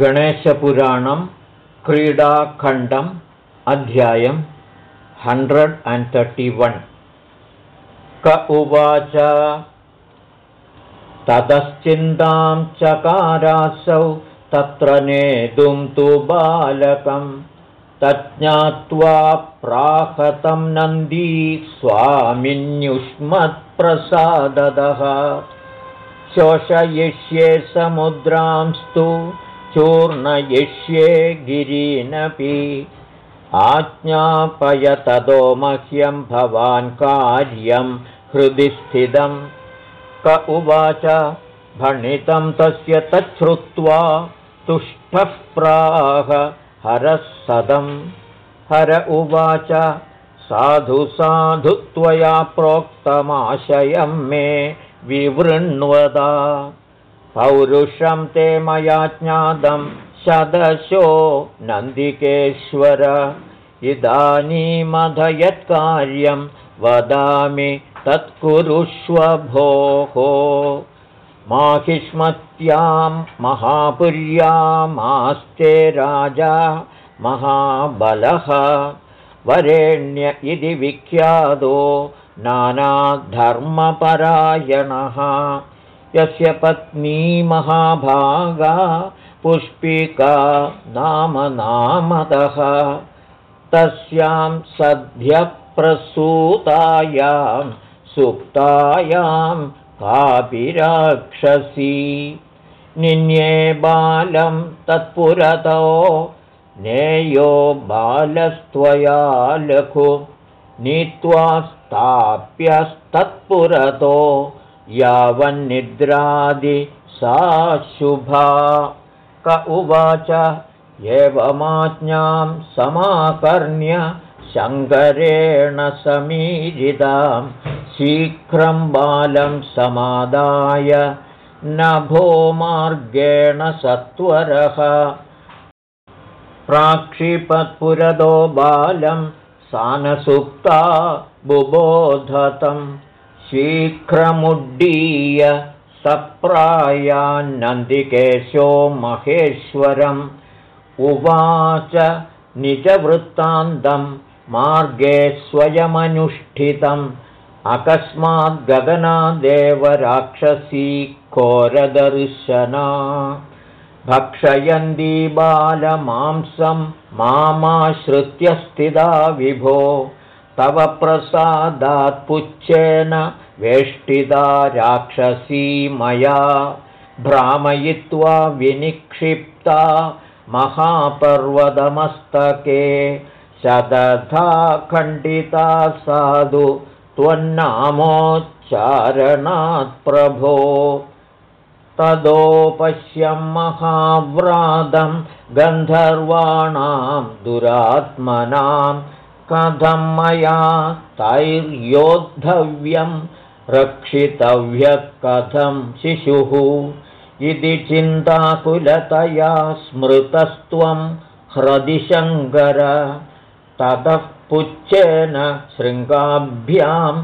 गणेशपुराणं क्रीडाखण्डम् अध्यायं hundred and thirty one. क उवाच ततश्चिन्तां चकारासौ तत्र नेतुं तु बालकं तज्ज्ञात्वा प्राहतं नन्दी स्वामिन्युष्मत्प्रसाददः। शोषयिष्ये समुद्रांस्तु चूर्णयिष्ये गिरीनपि आज्ञापयततो मह्यं भवान् कार्यं हृदि स्थितं। क उवाच भणितं तस्य तच्छ्रुत्वा तुष्टः प्राह हरः सदं हर उवाच साधु साधु त्वया प्रोक्तमाशयं मे विवृण्वदा पौरुषं ते मया ज्ञातं शदशो नन्दिकेश्वर। इदानीमधयत्कार्यं वदामि तत्कुरुष्व भोः। माहिष्मत्यां महापुर्यामास्ते राजा महाबलः। वरेण्य इति विख्यातो नानाधर्मपरायणः यस्य पत्नी महाभागा पुष्पिका नाम नामतः। तस्यां सद्यप्रसूतायां सुप्तायां कापि राक्षसी निन्ये बालं तत्पुरतो नेयो बालस्त्वया लघु। नीत्वा स्थाप्यस्तत्पुरतो यावन्निद्रादि सा शुभा क उवाच एवमाज्ञां समाकर्ण्य शङ्करेण समीरितां शीघ्रं बालं समादाय नभो मार्गेण सत्वरः। प्राक्षिपत्पुरदो बालं सानसुप्ता बुबोधतम् शीघ्रमुड्डीय सप्रायान्नन्दिकेशो महेश्वरम् उवाच निजवृत्तान्तं मार्गे स्वयमनुष्ठितम्। अकस्माद्गगनादेव राक्षसी घोरदर्शना। भक्षयन्ती बालमांसं मामाश्रित्य स्थिता विभो। तव प्रसादात्पुच्छेन वेष्टिता राक्षसी मया भ्रामयित्वा विनिक्षिप्ता महापर्वतमस्तके शतथा खण्डिता साधु त्वन्नामोच्चारणात् प्रभो। तदोपश्यं महाव्रादं गन्धर्वाणां दुरात्मनां कथं मया तैर्योद्धव्यं रक्षितव्यः कथं शिशुः। इति चिन्ताकुलतया स्मृतस्त्वं ह्रदिशङ्कर ततः पुच्छेन शृङ्गाभ्यां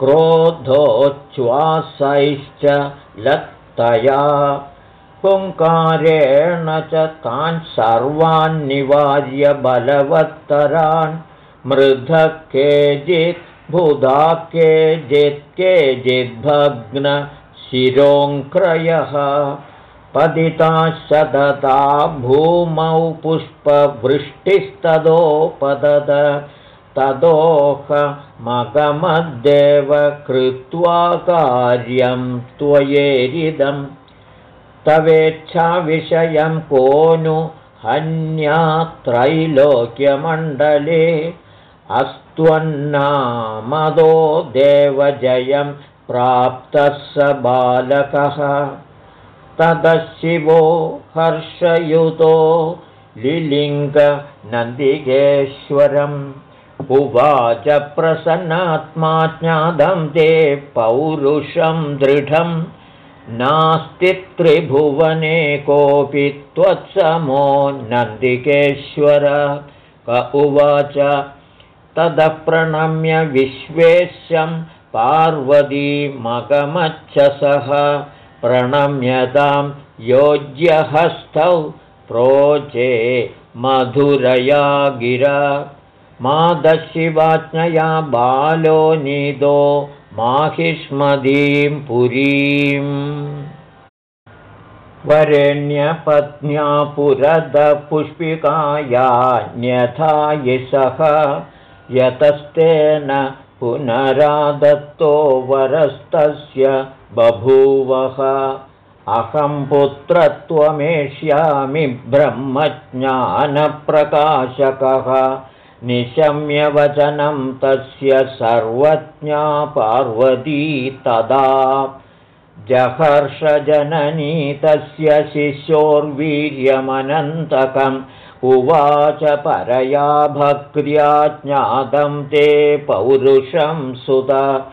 क्रोधोच्छ्वासैश्च लत्तया। हुङ्कारेण च तान् सर्वान्निवार्य बलवत्तरान् मृधः केचित् बुधा केचित् केचिद्भग्नशिरोङ्क्रयः पतिता शतता भूमौ पुष्पवृष्टिस्तदोपदद। तदोहमगमद्देव कृत्वा कार्यं त्वयेरिदं। तवेच्छाविषयं को नु हन्यात्रैलोक्यमण्डले अस्त्वन्नामदो देवजयं प्राप्तः स बालकः। तदशिवो हर्षयुतो लिलिङ्गनन्दिकेश्वरम् उवाच प्रसन्नात्मा ज्ञातं ते पौरुषं दृढं नास्ति त्रिभुवने कोऽपि त्वत्समो नन्दिकेश्वर। क उवाच ततः प्रणम्य विश्वेश्यं पार्वतीमगमच्छसः प्रणम्यतां योज्यहस्तौ प्रोचे मधुरया गिरा। मादशिवाज्ञया बालो निदो माहिष्मदीं पुरीम्। वरेण्यपत्न्या पुरदपुष्पिकायान्यथा यशः यतस्तेन पुनरादत्तो वरस्तस्य बभूवः। अहं पुत्रत्वमेष्यामि ब्रह्मज्ञानप्रकाशकः। निशम्यवचनं तस्य सर्वज्ञा पार्वती तदा। जहर्षजननी तस्य शिष्योर्वीर्यमनन्तकम् उवाच परया भक्र्या ज्ञातं ते पौरुषं सुत।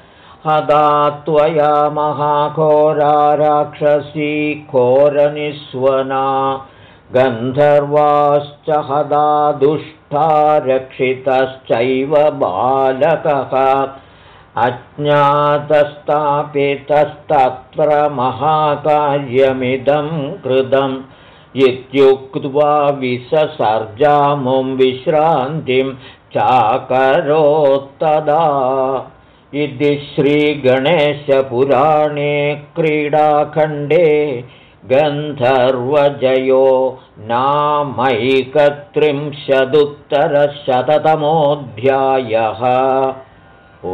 हदा त्वया महाघोरा राक्षसी घोरनिस्वना। गन्धर्वाश्च हदा दुष्टा रक्षितश्चैव बालकः। अज्ञातस्तापितस्तत्र महाकार्यमिदं कृतम् इत्युक्त्वा विससर्जामुं विश्रान्तिं चाकरोत्तदा। इति श्रीगणेशपुराणे क्रीडाखण्डे गन्धर्वजयो नामैकत्रिंशदुत्तरशततमोऽध्यायः। ओ